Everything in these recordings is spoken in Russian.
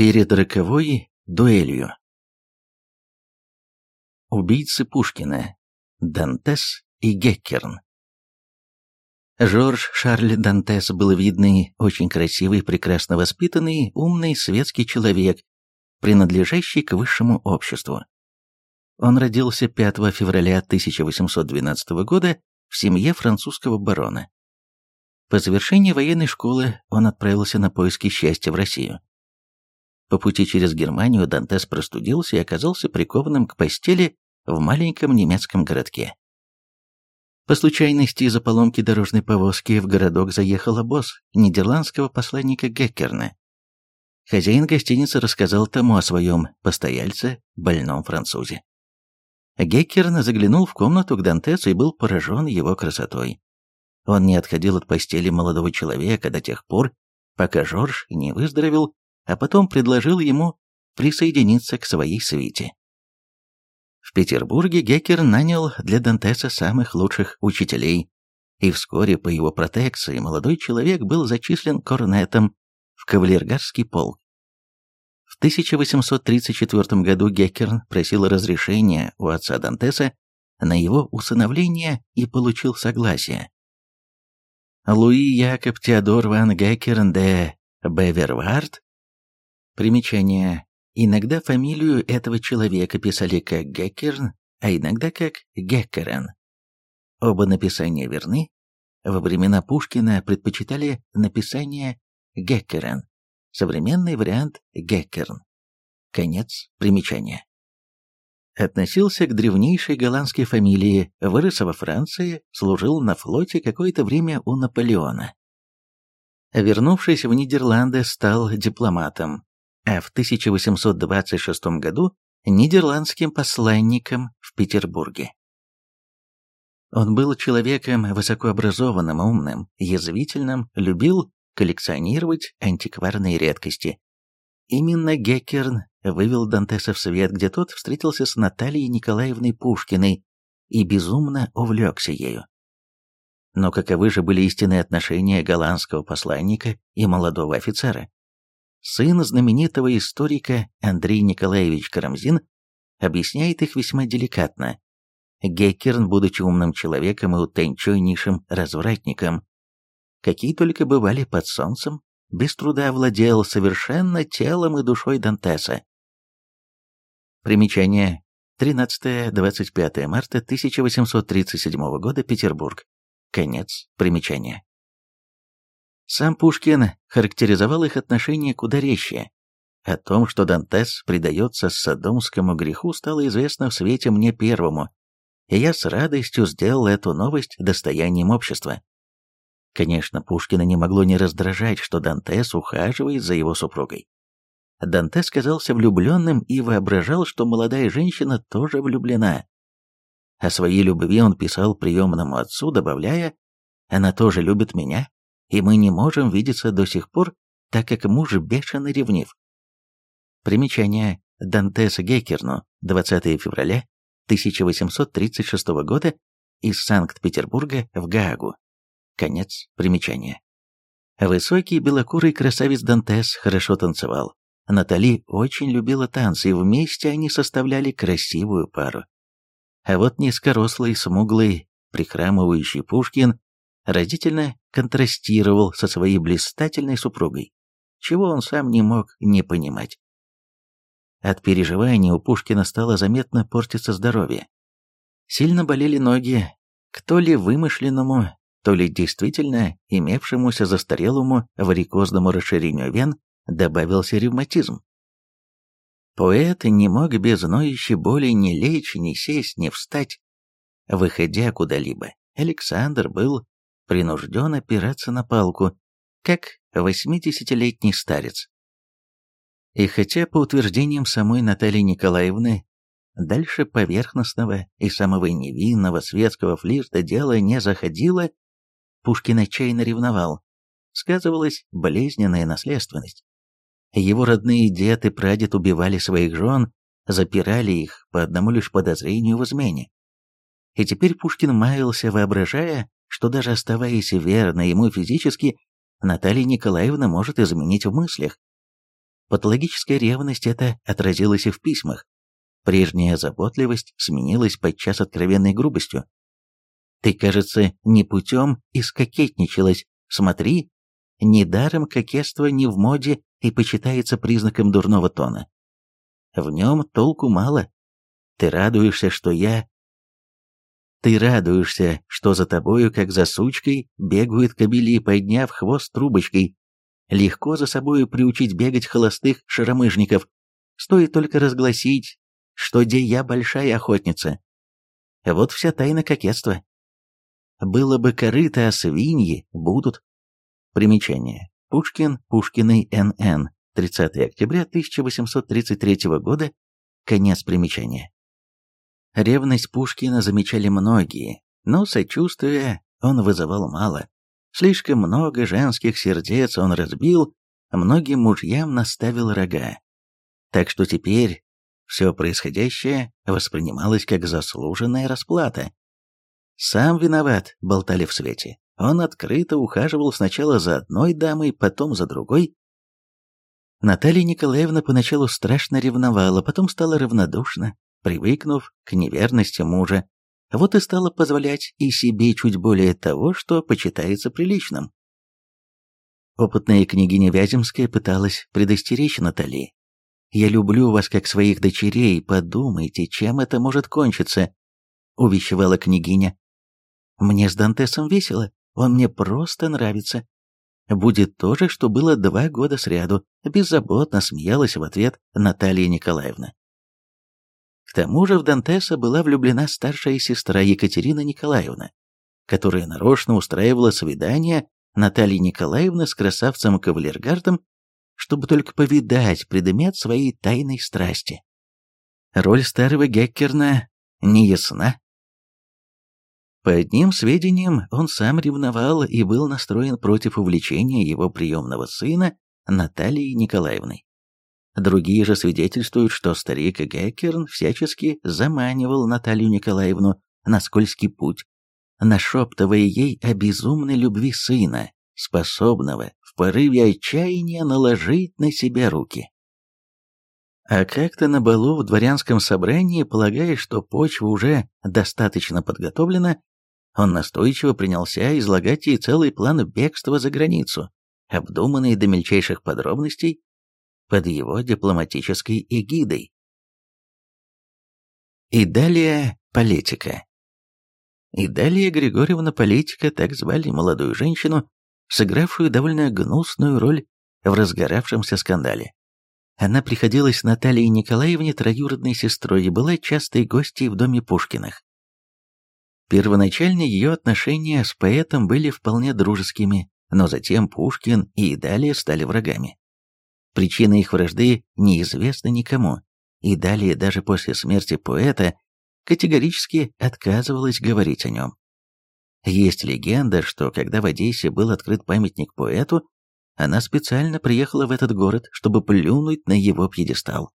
Перед роковой дуэлью. Убийцы Пушкина. Дантес и Геккерн. Жорж Шарль Дантес был видный, очень красивый, прекрасно воспитанный, умный, светский человек, принадлежащий к высшему обществу. Он родился 5 февраля 1812 года в семье французского барона. По завершении военной школы он отправился на поиски счастья в Россию. По пути через Германию Дантес простудился и оказался прикованным к постели в маленьком немецком городке. По случайности из-за поломки дорожной повозки в городок заехал обоз нидерландского посланника Геккерна. Хозяин гостиницы рассказал тому о своем постояльце, больном французе. Геккерн заглянул в комнату к Дантесу и был поражен его красотой. Он не отходил от постели молодого человека до тех пор, пока Жорж не выздоровел а потом предложил ему присоединиться к своей свите. В Петербурге Геккер нанял для Дантеса самых лучших учителей, и вскоре по его протекции молодой человек был зачислен корнетом в кавалергардский полк. В 1834 году Геккерн просил разрешения у отца Дантеса на его усыновление и получил согласие. Луи Якоб Теодор ван Геккерн де Бевервард Примечание. Иногда фамилию этого человека писали как Геккерн, а иногда как Геккерен. Оба написания верны. Во времена Пушкина предпочитали написание Геккерен, современный вариант Геккерн. Конец примечания. Относился к древнейшей голландской фамилии, вырос во Франции, служил на флоте какое-то время у Наполеона. Вернувшись в Нидерланды, стал дипломатом, а в 1826 году нидерландским посланником в Петербурге. Он был человеком высокообразованным, умным, язвительным, любил коллекционировать антикварные редкости. Именно Геккерн вывел Дантеса в свет, где тот встретился с Натальей Николаевной Пушкиной и безумно увлекся ею. Но каковы же были истинные отношения голландского посланника и молодого офицера? Сын знаменитого историка Андрей Николаевич Карамзин, объясняет их весьма деликатно. Геккерн, будучи умным человеком и утонченнейшим развратником, какие только бывали под солнцем, без труда владел совершенно телом и душой Дантеса. Примечание. 13-25 марта 1837 года, Петербург. Конец примечания. Сам Пушкин характеризовал их отношения куда резче. О том, что Дантес предается садомскому греху, стало известно в свете мне первому, и я с радостью сделал эту новость достоянием общества. Конечно, Пушкина не могло не раздражать, что Дантес ухаживает за его супругой. Дантес казался влюбленным и воображал, что молодая женщина тоже влюблена. О своей любви он писал приемному отцу, добавляя «Она тоже любит меня, и мы не можем видеться до сих пор, так как муж бешено ревнив. Примечание Дантеса Геккерну, 20 февраля 1836 года из Санкт-Петербурга в Гаагу. Конец примечания. Высокий белокурый красавец Дантес хорошо танцевал. Натали очень любила танцы, и вместе они составляли красивую пару. А вот низкорослый, смуглый, прихрамывающий Пушкин разительно контрастировал со своей блистательной супругой, чего он сам не мог не понимать. От переживаний у Пушкина стало заметно портиться здоровье. Сильно болели ноги, кто ли вымышленному, то ли действительно имевшемуся застарелому варикозному расширению вен добавился ревматизм. Поэт не мог без ноющей боли ни лечь, ни сесть, ни встать. Выходя куда-либо, Александр был принужден опираться на палку, как восьмидесятилетний старец. И хотя по утверждениям самой Натальи Николаевны, дальше поверхностного и самого невинного светского флирта дело не заходило, Пушкин отчаянно ревновал. Сказывалась болезненная наследственность. Его родные дед и прадед убивали своих жен, запирали их по одному лишь подозрению в измене. И теперь Пушкин маялся, воображая, что даже оставаясь верной ему физически, Наталья Николаевна может изменить в мыслях. Патологическая ревность это отразилась и в письмах. Прежняя заботливость сменилась подчас откровенной грубостью. «Ты, кажется, не путем искокетничалась. Смотри, недаром кокетство не в моде и почитается признаком дурного тона. В нем толку мало. Ты радуешься, что я... Ты радуешься, что за тобою, как за сучкой, бегают кобели, подняв хвост трубочкой. Легко за собою приучить бегать холостых шаромыжников. Стоит только разгласить, что где я большая охотница. Вот вся тайна кокетства. Было бы корыто, а свиньи будут. Примечание. Пушкин, Пушкиной Н.Н. 30 октября 1833 года. Конец примечания. Ревность Пушкина замечали многие, но сочувствия он вызывал мало. Слишком много женских сердец он разбил, многим мужьям наставил рога. Так что теперь все происходящее воспринималось как заслуженная расплата. «Сам виноват», — болтали в свете. Он открыто ухаживал сначала за одной дамой, потом за другой. Наталья Николаевна поначалу страшно ревновала, потом стала равнодушна, привыкнув к неверности мужа. Вот и стала позволять и себе чуть более того, что почитается приличным. Опытная княгиня Вяземская пыталась предостеречь Натали, я люблю вас как своих дочерей, подумайте, чем это может кончиться», — увещевала княгиня. «Мне с Дантесом весело, он мне просто нравится. Будет то же, что было два года сряду», — беззаботно смеялась в ответ Наталья Николаевна. К тому же в Дантеса была влюблена старшая сестра Екатерина Николаевна, которая нарочно устраивала свидание Натальи Николаевны с красавцем Кавалергардом чтобы только повидать предмет своей тайной страсти. Роль старого Геккерна не ясна. По одним сведениям, он сам ревновал и был настроен против увлечения его приемного сына Натальей Николаевной. Другие же свидетельствуют, что старик Геккерн всячески заманивал Наталью Николаевну на скользкий путь, нашептывая ей о безумной любви сына, способного в порыве отчаяния наложить на себя руки. А как-то на балу в дворянском собрании, полагая, что почва уже достаточно подготовлена, он настойчиво принялся излагать ей целый план бегства за границу, обдуманный до мельчайших подробностей, под его дипломатической эгидой. И далее политика. И далее Григорьевна Политика, так звали молодую женщину, сыгравшую довольно гнусную роль в разгоравшемся скандале. Она приходилась Наталье Николаевне троюродной сестрой и была частой гостьей в доме Пушкиных. Первоначально ее отношения с поэтом были вполне дружескими, но затем Пушкин и далее стали врагами. Причина их вражды неизвестна никому, и далее даже после смерти поэта категорически отказывалась говорить о нем. Есть легенда, что когда в Одессе был открыт памятник поэту, она специально приехала в этот город, чтобы плюнуть на его пьедестал.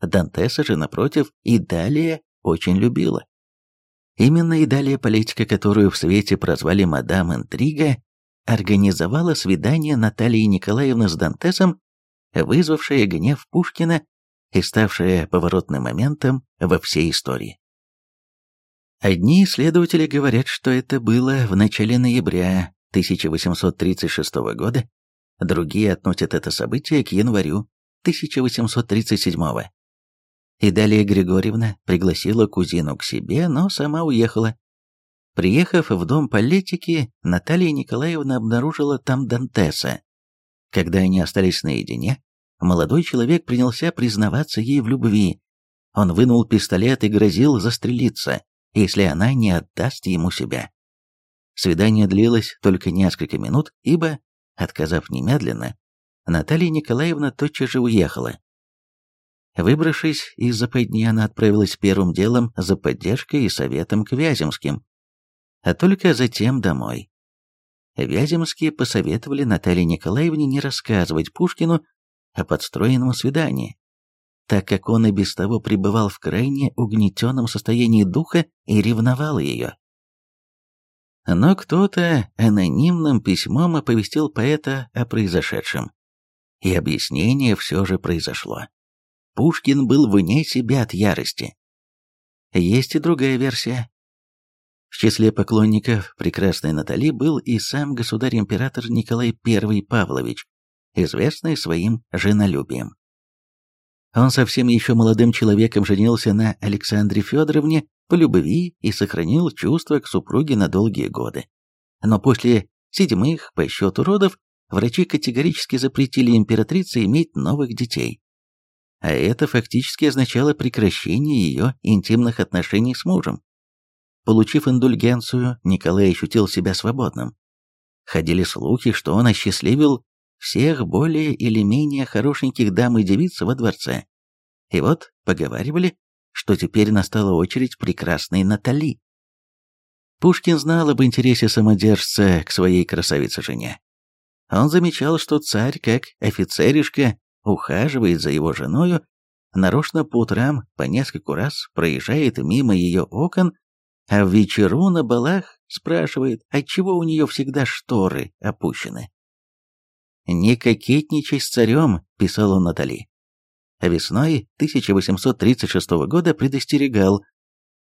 Дантеса же, напротив, и далее очень любила. Именно и далее политика, которую в свете прозвали мадам Интрига, организовала свидание Натальи Николаевны с Дантесом, вызвавшее гнев Пушкина и ставшее поворотным моментом во всей истории. Одни исследователи говорят, что это было в начале ноября 1836 года, другие относят это событие к январю 1837 И далее Григорьевна пригласила кузину к себе, но сама уехала. Приехав в дом политики, Наталья Николаевна обнаружила там Дантеса. Когда они остались наедине, молодой человек принялся признаваться ей в любви. Он вынул пистолет и грозил застрелиться если она не отдаст ему себя. Свидание длилось только несколько минут, ибо, отказав немедленно, Наталья Николаевна тотчас же уехала. Выбравшись из западни, она отправилась первым делом за поддержкой и советом к Вяземским, а только затем домой. Вяземские посоветовали Наталье Николаевне не рассказывать Пушкину о подстроенном свидании, так как он и без того пребывал в крайне угнетенном состоянии духа и ревновал ее. Но кто-то анонимным письмом оповестил поэта о произошедшем. И объяснение все же произошло. Пушкин был вне себя от ярости. Есть и другая версия. В числе поклонников прекрасной Натали был и сам государь-император Николай I Павлович, известный своим женолюбием. Он совсем еще молодым человеком женился на Александре Федоровне по любви и сохранил чувства к супруге на долгие годы. Но после седьмых по счету родов врачи категорически запретили императрице иметь новых детей. А это фактически означало прекращение ее интимных отношений с мужем. Получив индульгенцию, Николай ощутил себя свободным. Ходили слухи, что он осчастливил всех более или менее хорошеньких дам и девиц во дворце. И вот поговаривали, что теперь настала очередь прекрасной Натали. Пушкин знал об интересе самодержца к своей красавице-жене. Он замечал, что царь, как офицеришка, ухаживает за его женою, нарочно по утрам по нескольку раз проезжает мимо ее окон, а в вечеру на балах спрашивает, отчего у нее всегда шторы опущены. «Не кокетничай с царем», — писал он Натали. А весной 1836 года предостерегал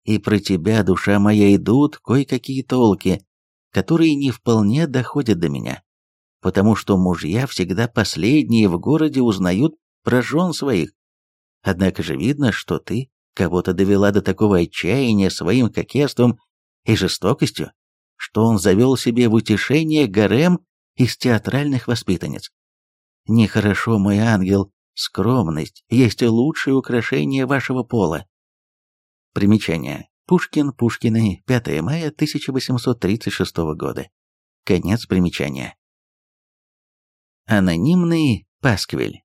«И про тебя, душа моя, идут кое-какие толки, которые не вполне доходят до меня, потому что мужья всегда последние в городе узнают про жен своих. Однако же видно, что ты кого-то довела до такого отчаяния своим кокетством и жестокостью, что он завел себе в утешение гарем из театральных воспитанниц. Нехорошо, мой ангел, скромность есть лучшее украшение вашего пола. Примечание. Пушкин, Пушкины, 5 мая 1836 года. Конец примечания. Анонимный пасквиль.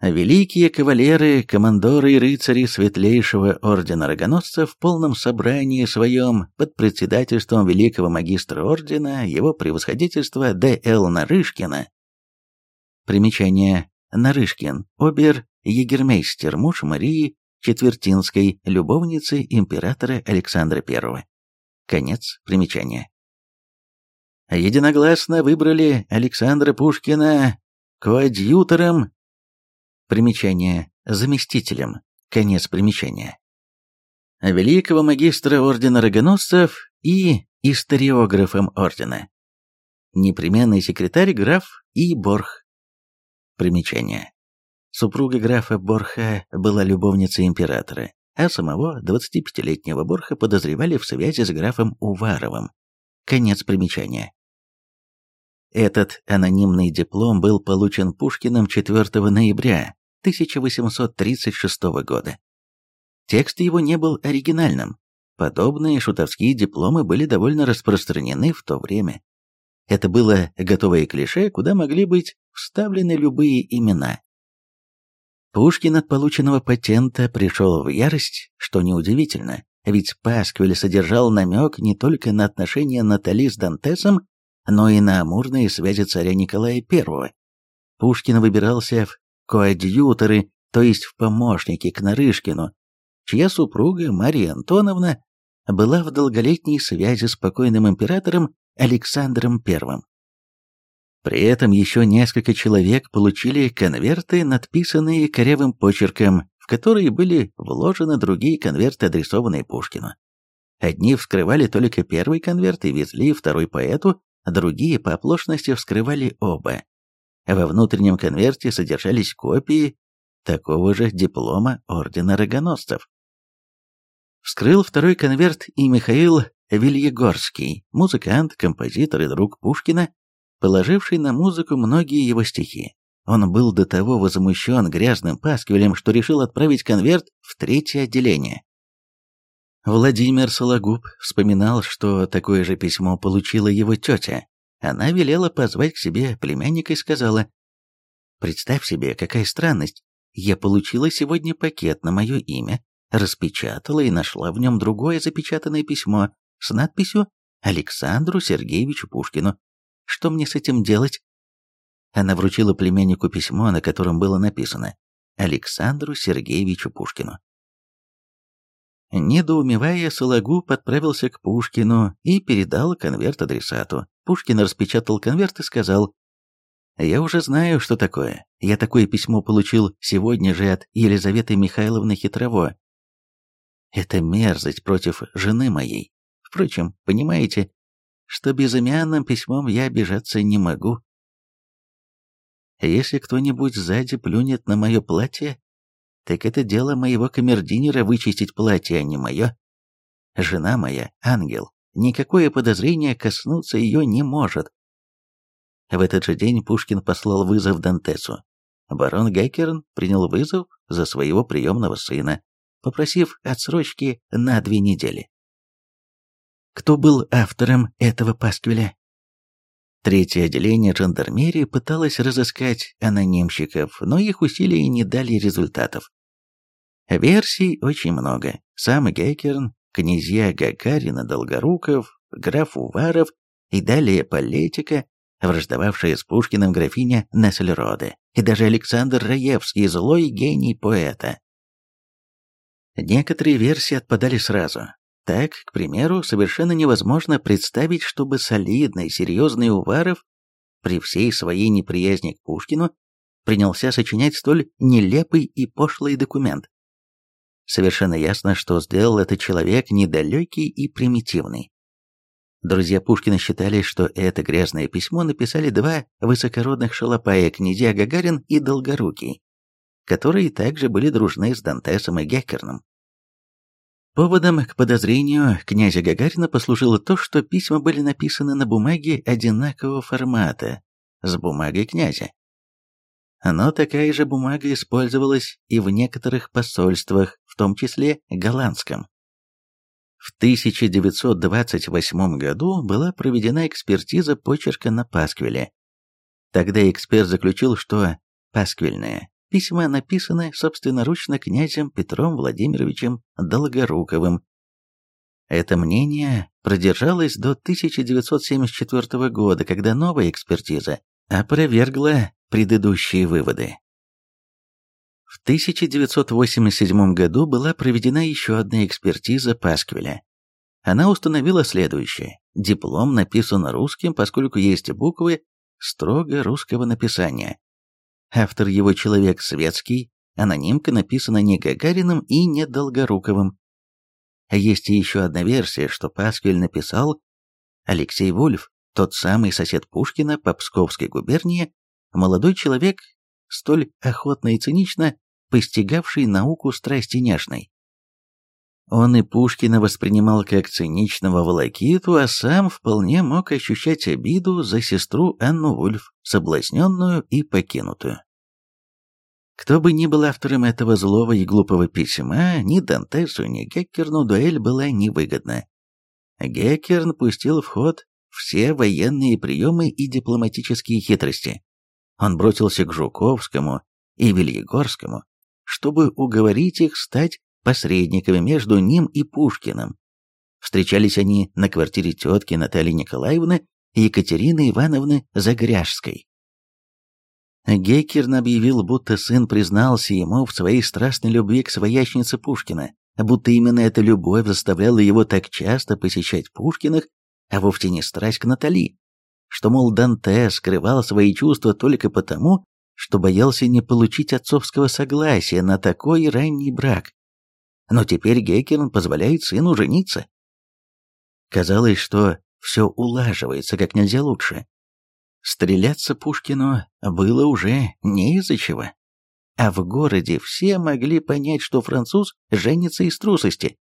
Великие кавалеры, командоры и рыцари светлейшего ордена рогоносца в полном собрании своем под председательством великого магистра ордена, его превосходительства Д.Л. Нарышкина. Примечание. Нарышкин, обер-егермейстер, муж Марии Четвертинской, любовницы императора Александра I. Конец примечания. Единогласно выбрали Александра Пушкина коадьютором Примечание. Заместителем. Конец примечания. Великого магистра ордена рогоносцев и историографом ордена. Непременный секретарь граф И. Борх. Примечание. Супруга графа Борха была любовницей императора, а самого 25-летнего Борха подозревали в связи с графом Уваровым. Конец примечания. Этот анонимный диплом был получен Пушкиным 4 ноября 1836 года. Текст его не был оригинальным. Подобные шутовские дипломы были довольно распространены в то время. Это было готовое клише, куда могли быть вставлены любые имена. Пушкин от полученного патента пришел в ярость, что неудивительно, ведь Пасквиль содержал намек не только на отношения Натали с Дантесом, но и на амурные связи царя Николая I. Пушкин выбирался в коадьюторы, то есть в помощники к Нарышкину, чья супруга Мария Антоновна была в долголетней связи с покойным императором Александром I. При этом еще несколько человек получили конверты, надписанные корявым почерком, в которые были вложены другие конверты, адресованные Пушкину. Одни вскрывали только первый конверт и везли второй поэту, другие по оплошности вскрывали оба. Во внутреннем конверте содержались копии такого же диплома Ордена Рогоносцев. Вскрыл второй конверт и Михаил Вильегорский, музыкант, композитор и друг Пушкина, положивший на музыку многие его стихи. Он был до того возмущен грязным пасквилем, что решил отправить конверт в третье отделение. Владимир Сологуб вспоминал, что такое же письмо получила его тетя. Она велела позвать к себе племянника и сказала, «Представь себе, какая странность. Я получила сегодня пакет на мое имя, распечатала и нашла в нем другое запечатанное письмо с надписью «Александру Сергеевичу Пушкину». Что мне с этим делать?» Она вручила племяннику письмо, на котором было написано «Александру Сергеевичу Пушкину». Недоумевая, Сологуб отправился к Пушкину и передал конверт адресату. Пушкин распечатал конверт и сказал, Я уже знаю, что такое. Я такое письмо получил сегодня же от Елизаветы Михайловны Хитрово. Это мерзость против жены моей. Впрочем, понимаете, что безымянным письмом я обижаться не могу. Если кто-нибудь сзади плюнет на мое платье, так это дело моего камердинера вычистить платье, а не мое. Жена моя, ангел, никакое подозрение коснуться ее не может. В этот же день Пушкин послал вызов Дантесу. Барон Геккерн принял вызов за своего приемного сына, попросив отсрочки на две недели. Кто был автором этого пасквиля? Третье отделение жандармерии пыталось разыскать анонимщиков, но их усилия не дали результатов. Версий очень много. Сам Геккерн, князья Гагарина, Долгоруков, граф Уваров и далее политика, враждовавшая с Пушкиным графиня Нессельроде, и даже Александр Раевский, злой гений поэта. Некоторые версии отпадали сразу, так, к примеру, совершенно невозможно представить, чтобы солидный, серьезный Уваров, при всей своей неприязни к Пушкину, принялся сочинять столь нелепый и пошлый документ. Совершенно ясно, что сделал этот человек недалекий и примитивный. Друзья Пушкина считали, что это грязное письмо написали два высокородных шалопая, князья Гагарин и Долгорукий, которые также были дружны с Дантесом и Геккерном. Поводом к подозрению князя Гагарина послужило то, что письма были написаны на бумаге одинакового формата с бумагой князя. Но такая же бумага использовалась и в некоторых посольствах, в том числе голландском. В 1928 году была проведена экспертиза почерка на пасквиле. Тогда эксперт заключил, что пасквильное Письма написаны собственноручно князем Петром Владимировичем Долгоруковым. Это мнение продержалось до 1974 года, когда новая экспертиза опровергла предыдущие выводы. В 1987 году была проведена еще одна экспертиза Пасквиля. Она установила следующее. Диплом написан русским, поскольку есть буквы строго русского написания. Автор его человек светский, анонимка написана не Гагариным и не Долгоруковым. А есть и еще одна версия, что Пасквиль написал Алексей Вольф, тот самый сосед Пушкина по Псковской губернии, молодой человек, столь охотно и цинично постигавший науку страсти няшной. Он и Пушкина воспринимал как циничного волокиту, а сам вполне мог ощущать обиду за сестру Анну Вульф, соблазненную и покинутую. Кто бы ни был автором этого злого и глупого письма, ни Дантесу, ни Геккерну дуэль была невыгодна. Геккерн пустил в ход все военные приемы и дипломатические хитрости. Он бросился к Жуковскому и Вильегорскому, чтобы уговорить их стать посредниками между ним и Пушкиным. Встречались они на квартире тетки Натальи Николаевны и Екатерины Ивановны Загряжской. Геккерн объявил, будто сын признался ему в своей страстной любви к своячнице Пушкина, будто именно эта любовь заставляла его так часто посещать Пушкиных, а вовсе не страсть к Натали, что, мол, Данте скрывал свои чувства только потому, что боялся не получить отцовского согласия на такой ранний брак. Но теперь Геккерн позволяет сыну жениться. Казалось, что все улаживается как нельзя лучше. Стреляться Пушкину было уже не из-за чего. А в городе все могли понять, что француз женится из трусости.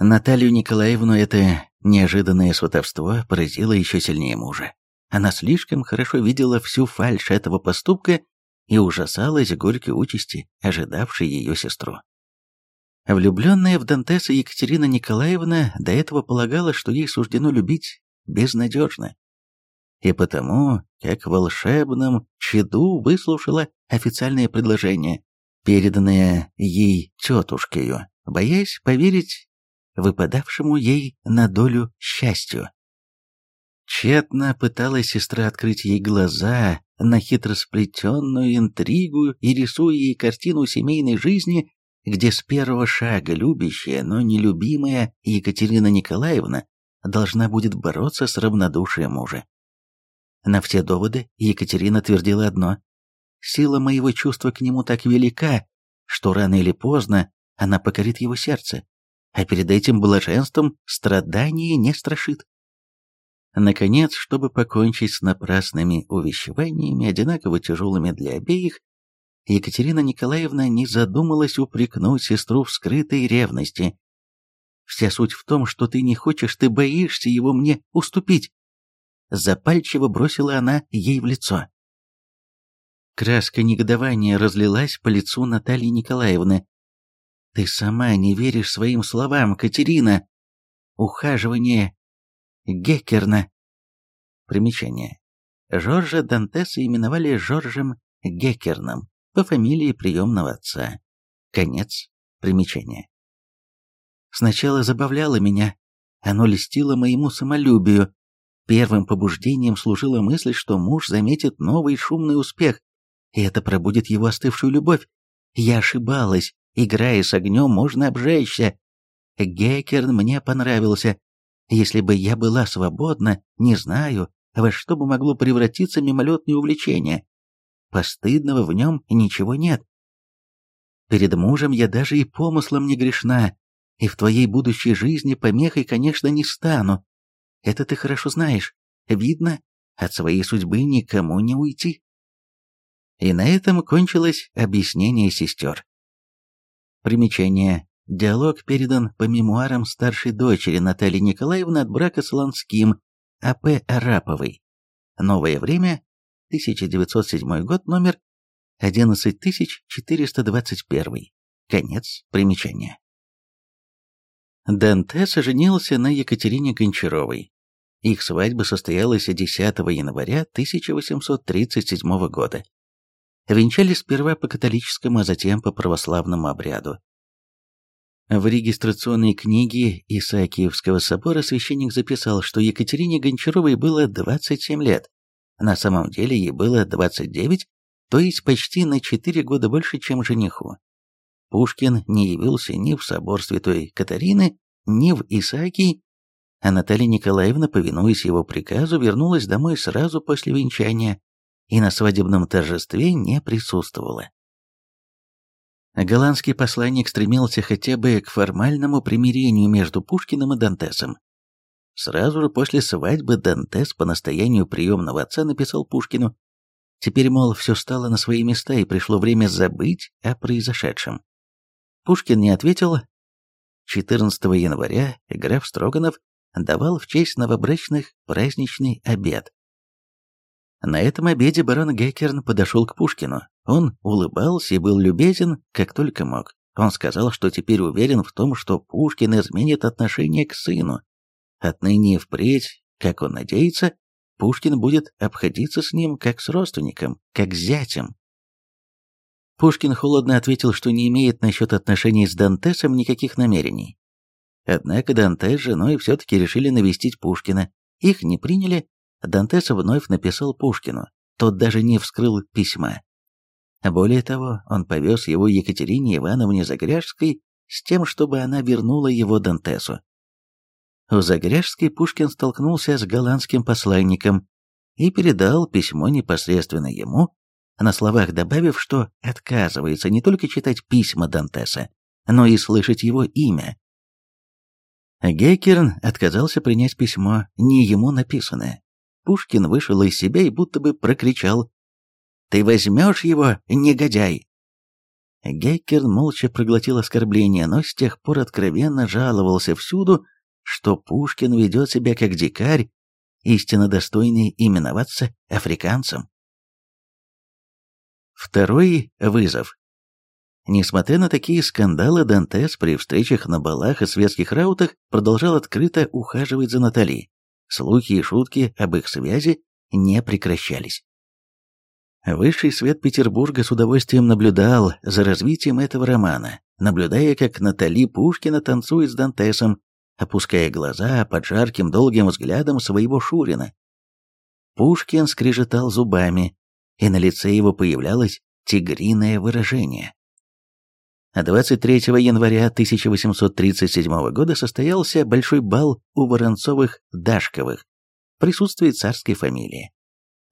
Наталью Николаевну это неожиданное сватовство поразило еще сильнее мужа. Она слишком хорошо видела всю фальшь этого поступка и ужасалась горькой участи, ожидавшей ее сестру. Влюбленная в Дантеса Екатерина Николаевна до этого полагала, что ей суждено любить безнадежно, и потому, как в волшебном чаду выслушала официальное предложение, переданное ей тетушкою, боясь поверить выпадавшему ей на долю счастью. Тщетно пыталась сестра открыть ей глаза на хитросплетенную интригу и рисуя ей картину семейной жизни, где с первого шага любящая, но нелюбимая Екатерина Николаевна должна будет бороться с равнодушием мужа. На все доводы Екатерина твердила одно. Сила моего чувства к нему так велика, что рано или поздно она покорит его сердце, а перед этим блаженством страдание не страшит. Наконец, чтобы покончить с напрасными увещеваниями, одинаково тяжелыми для обеих, Екатерина Николаевна не задумалась упрекнуть сестру в скрытой ревности. «Вся суть в том, что ты не хочешь, ты боишься его мне уступить!» Запальчиво бросила она ей в лицо. Краска негодования разлилась по лицу Натальи Николаевны. «Ты сама не веришь своим словам, Катерина! Ухаживание Геккерна!» Примечание. Жоржа Дантеса именовали Жоржем Геккерном по фамилии приемного отца. Конец примечания. Сначала забавляло меня, оно льстило моему самолюбию. Первым побуждением служила мысль, что муж заметит новый шумный успех, и это пробудит его остывшую любовь. Я ошибалась, играя с огнем, можно обжечься. Геккерн мне понравился. Если бы я была свободна, не знаю, во что бы могло превратиться мимолетное увлечение. Постыдного в нем ничего нет. Перед мужем я даже и помыслом не грешна, и в твоей будущей жизни помехой, конечно, не стану. Это ты хорошо знаешь. Видно, от своей судьбы никому не уйти. И на этом кончилось объяснение сестер. Примечание. Диалог передан по мемуарам старшей дочери Натальи Николаевны от брака с Ланским, А.П. Араповой. Новое время, 1907 год, номер 11421. Конец примечания. Дантес женился на Екатерине Гончаровой. Их свадьба состоялась 10 января 1837 года. Венчались сперва по католическому, а затем по православному обряду. В регистрационной книге Исаакиевского собора священник записал, что Екатерине Гончаровой было 27 лет. На самом деле ей было 29, то есть почти на 4 года больше, чем жениху. Пушкин не явился ни в собор Святой Катарины, ни в Исаакий, а Наталья Николаевна, повинуясь его приказу, вернулась домой сразу после венчания и на свадебном торжестве не присутствовала. Голландский посланник стремился хотя бы к формальному примирению между Пушкиным и Дантесом. Сразу же после свадьбы Дантес по настоянию приемного отца написал Пушкину Теперь, мол, все стало на свои места и пришло время забыть о произошедшем. Пушкин не ответил. 14 января граф Строганов давал в честь новобрачных праздничный обед. На этом обеде барон Геккерн подошел к Пушкину. Он улыбался и был любезен, как только мог. Он сказал, что теперь уверен в том, что Пушкин изменит отношение к сыну. Отныне и впредь, как он надеется, Пушкин будет обходиться с ним как с родственником, как с зятем. Пушкин холодно ответил, что не имеет насчет отношений с Дантесом никаких намерений. Однако Дантес с женой все-таки решили навестить Пушкина. Их не приняли, Дантес вновь написал Пушкину, тот даже не вскрыл письма. Более того, он повез его Екатерине Ивановне Загряжской с тем, чтобы она вернула его Дантесу. У Загряжской Пушкин столкнулся с голландским посланником и передал письмо непосредственно ему, на словах добавив, что отказывается не только читать письма Дантеса, но и слышать его имя. Геккерн отказался принять письмо, не ему написанное, Пушкин вышел из себя и будто бы прокричал «Ты возьмешь его, негодяй!» Геккерн молча проглотил оскорбление, но с тех пор откровенно жаловался всюду, что Пушкин ведет себя как дикарь, истинно достойный именоваться африканцем. Второй вызов. Несмотря на такие скандалы, Дантес при встречах на балах и светских раутах продолжал открыто ухаживать за Натали слухи и шутки об их связи не прекращались. Высший свет Петербурга с удовольствием наблюдал за развитием этого романа, наблюдая, как Натали Пушкина танцует с Дантесом, опуская глаза под жарким долгим взглядом своего Шурина. Пушкин скрежетал зубами, и на лице его появлялось тигриное выражение. 23 января 1837 года состоялся большой бал у Воронцовых-Дашковых в присутствии царской фамилии.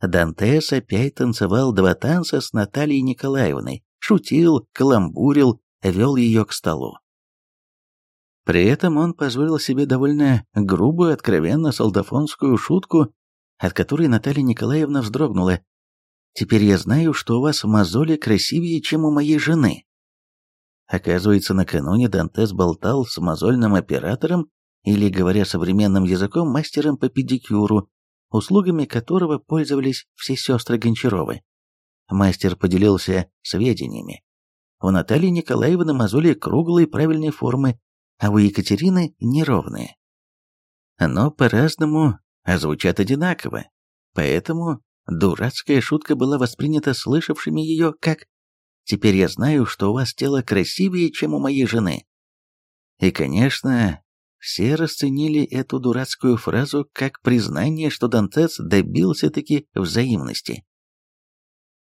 Дантес опять танцевал два танца с Натальей Николаевной, шутил, каламбурил, вел ее к столу. При этом он позволил себе довольно грубую, откровенно солдафонскую шутку, от которой Наталья Николаевна вздрогнула. «Теперь я знаю, что у вас мозоли красивее, чем у моей жены». Оказывается, накануне Дантес болтал с мозольным оператором, или, говоря современным языком, мастером по педикюру, услугами которого пользовались все сестры Гончаровы. Мастер поделился сведениями. У Натальи Николаевны мозоли круглой правильной формы, а у Екатерины неровные. Но по-разному, а звучат одинаково. Поэтому дурацкая шутка была воспринята слышавшими ее как «Теперь я знаю, что у вас тело красивее, чем у моей жены». И, конечно, все расценили эту дурацкую фразу как признание, что Дантес добился-таки взаимности.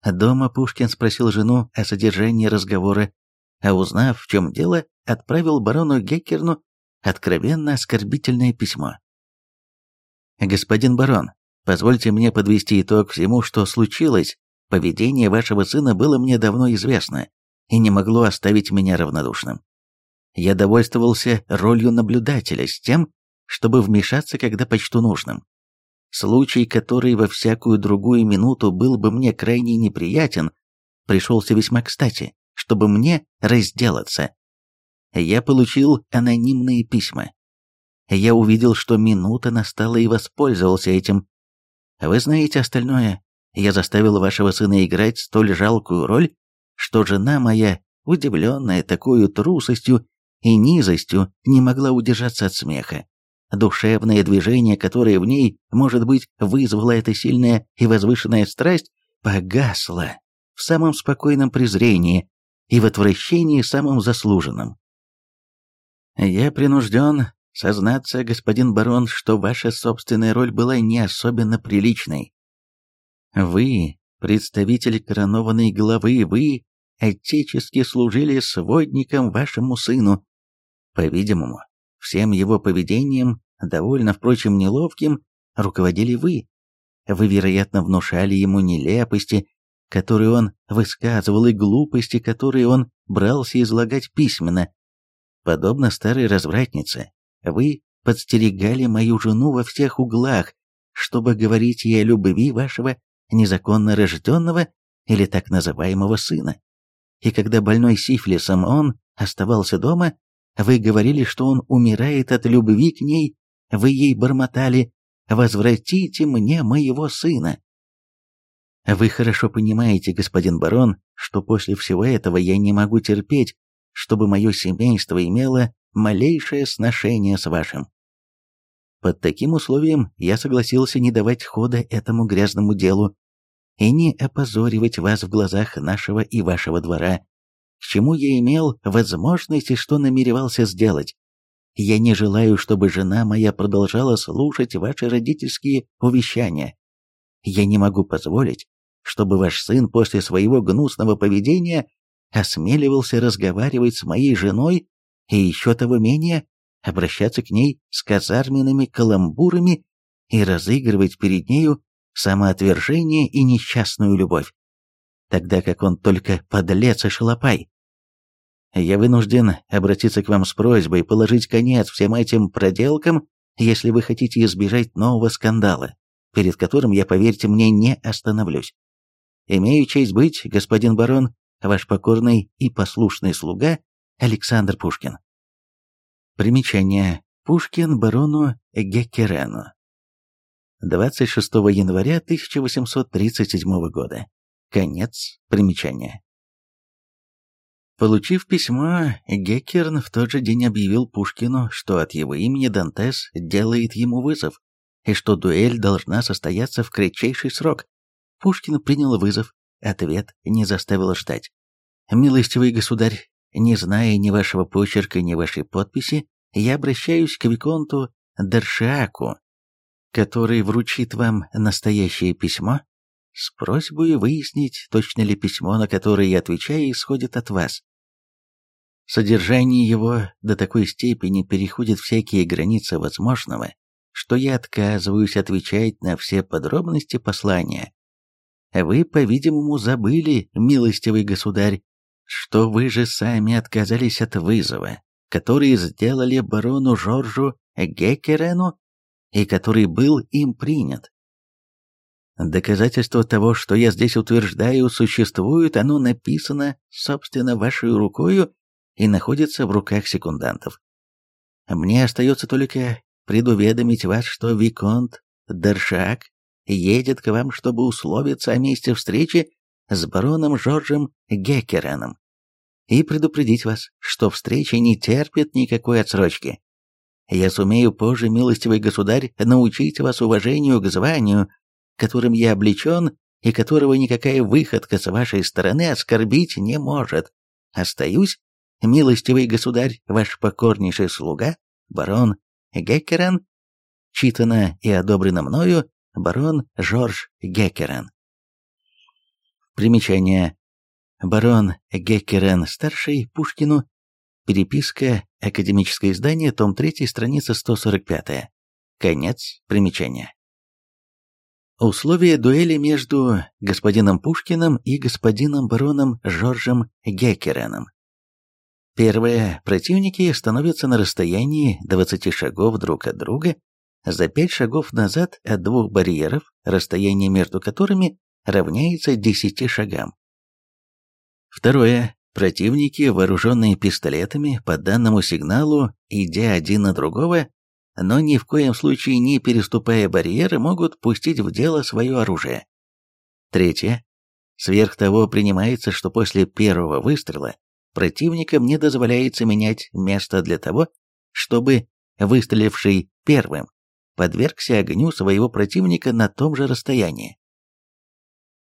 Дома Пушкин спросил жену о содержании разговора, а узнав, в чем дело, отправил барону Геккерну откровенно оскорбительное письмо. «Господин барон, позвольте мне подвести итог всему, что случилось. Поведение вашего сына было мне давно известно и не могло оставить меня равнодушным. Я довольствовался ролью наблюдателя с тем, чтобы вмешаться, когда почту нужным. Случай, который во всякую другую минуту был бы мне крайне неприятен, пришелся весьма кстати, чтобы мне разделаться. Я получил анонимные письма. Я увидел, что минута настала и воспользовался этим. Вы знаете остальное. Я заставил вашего сына играть столь жалкую роль, что жена моя, удивленная такой трусостью и низостью не могла удержаться от смеха. Душевное движение, которое в ней, может быть, вызвало эта сильная и возвышенная страсть, погасло в самом спокойном презрении и в отвращении самым заслуженным. Я принужден сознаться, господин барон, что ваша собственная роль была не особенно приличной. Вы, представитель коронованной главы, вы отечески служили сводником вашему сыну, по-видимому, всем его поведением, довольно, впрочем, неловким, руководили вы. Вы, вероятно, внушали ему нелепости, которые он высказывал, и глупости, которые он брался излагать письменно. Подобно старой развратнице, вы подстерегали мою жену во всех углах, чтобы говорить ей о любви вашего незаконно рожденного или так называемого сына. И когда больной сифилисом он оставался дома, вы говорили, что он умирает от любви к ней, вы ей бормотали «Возвратите мне моего сына». Вы хорошо понимаете, господин барон, что после всего этого я не могу терпеть, чтобы мое семейство имело малейшее сношение с вашим. Под таким условием я согласился не давать хода этому грязному делу и не опозоривать вас в глазах нашего и вашего двора, к чему я имел возможность и что намеревался сделать. Я не желаю, чтобы жена моя продолжала слушать ваши родительские увещания. Я не могу позволить, чтобы ваш сын после своего гнусного поведения осмеливался разговаривать с моей женой и еще того менее обращаться к ней с казарменными каламбурами и разыгрывать перед нею самоотвержение и несчастную любовь, тогда как он только подлец и шалопай. Я вынужден обратиться к вам с просьбой положить конец всем этим проделкам, если вы хотите избежать нового скандала, перед которым я, поверьте мне, не остановлюсь. Имею честь быть, господин барон, ваш покорный и послушный слуга Александр Пушкин. Примечание. Пушкин барону Геккерену. 26 января 1837 года. Конец примечания. Получив письмо, Геккерн в тот же день объявил Пушкину, что от его имени Дантес делает ему вызов, и что дуэль должна состояться в кратчайший срок. Пушкин принял вызов, ответ не заставил ждать. «Милостивый государь, не зная ни вашего почерка, ни вашей подписи, я обращаюсь к Виконту Дершиаку, который вручит вам настоящее письмо, с просьбой выяснить, точно ли письмо, на которое я отвечаю, исходит от вас. Содержание его до такой степени переходит всякие границы возможного, что я отказываюсь отвечать на все подробности послания, вы, по-видимому, забыли, милостивый государь, что вы же сами отказались от вызова, который сделали барону Жоржу Геккерену и который был им принят. Доказательство того, что я здесь утверждаю, существует, оно написано, собственно, вашей рукою и находится в руках секундантов. Мне остается только предуведомить вас, что Виконт Дершак едет к вам, чтобы условиться о месте встречи с бароном Жоржем Геккереном и предупредить вас, что встреча не терпит никакой отсрочки. Я сумею позже, милостивый государь, научить вас уважению к званию, которым я облечен и которого никакая выходка с вашей стороны оскорбить не может. Остаюсь, милостивый государь, ваш покорнейший слуга, барон Геккерен, читано и одобрено мною, барон Жорж Геккерен. Примечание. Барон Геккерен-старший Пушкину. Переписка. Академическое издание. Том 3. Страница 145. Конец примечания. Условия дуэли между господином Пушкиным и господином бароном Жоржем Геккереном. Первое. Противники становятся на расстоянии 20 шагов друг от друга, за 5 шагов назад от двух барьеров, расстояние между которыми равняется 10 шагам. Второе. Противники, вооруженные пистолетами, по данному сигналу, идя один на другого, но ни в коем случае не переступая барьеры, могут пустить в дело свое оружие. Третье. Сверх того принимается, что после первого выстрела противникам не дозволяется менять место для того, чтобы выстреливший первым подвергся огню своего противника на том же расстоянии.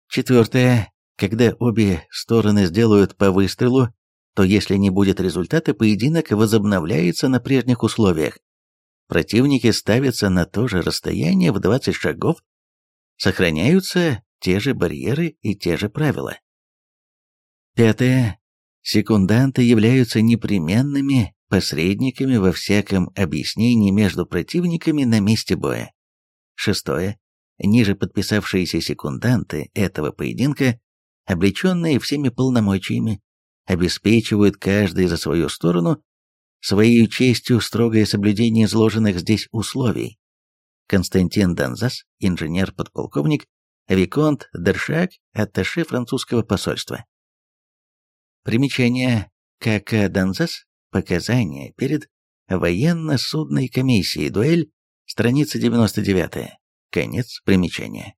Четвертое. Когда обе стороны сделают по выстрелу, то если не будет результата, поединок возобновляется на прежних условиях. Противники ставятся на то же расстояние в 20 шагов, сохраняются те же барьеры и те же правила. Пятое. Секунданты являются непременными посредниками во всяком объяснении между противниками на месте боя. Шестое. Ниже подписавшиеся секунданты этого поединка, облеченные всеми полномочиями, обеспечивают каждый за свою сторону своей честью строгое соблюдение изложенных здесь условий. Константин Донзас, инженер-подполковник, Виконт Дершак, атташе французского посольства. Примечание К.К. Донзас, показания перед военно-судной комиссией дуэль, страница 99. Конец примечания.